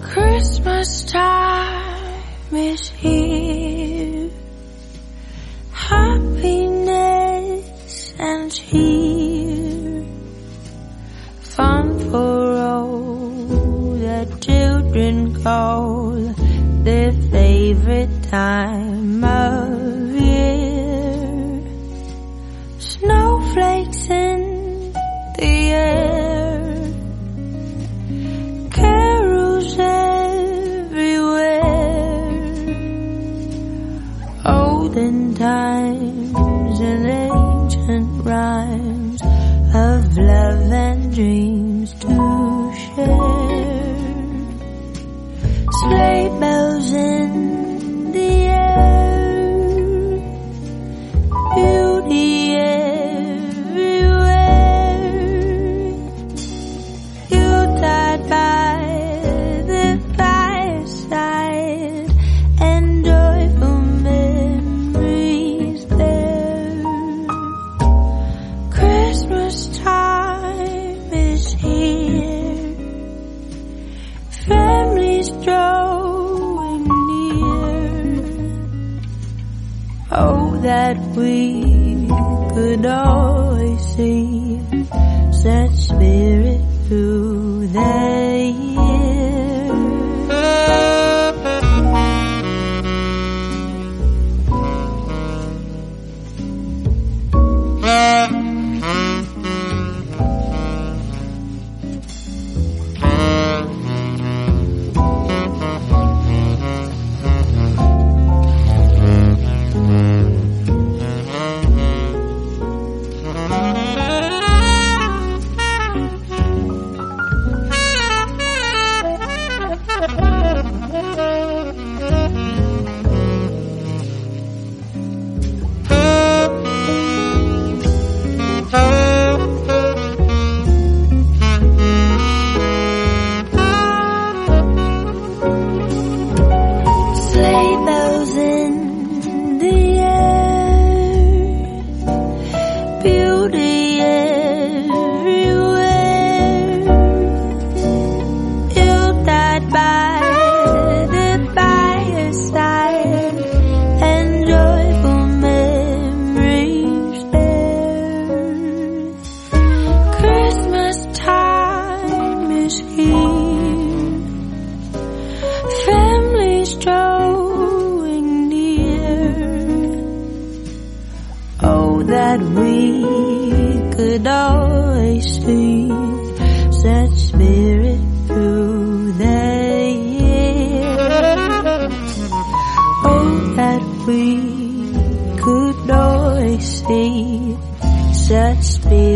Christmas time is here. Happiness and cheer. Fun for all the children call their favorite time of the air. Carols everywhere. Olden times and ancient rhymes of love and dreams to share. Sleigh bells Families drawing near. Oh, that we could always see such spirit through the time is here. families drawing near. Oh, that we could always see that spirit through the years. Oh, that we could always see that spirit.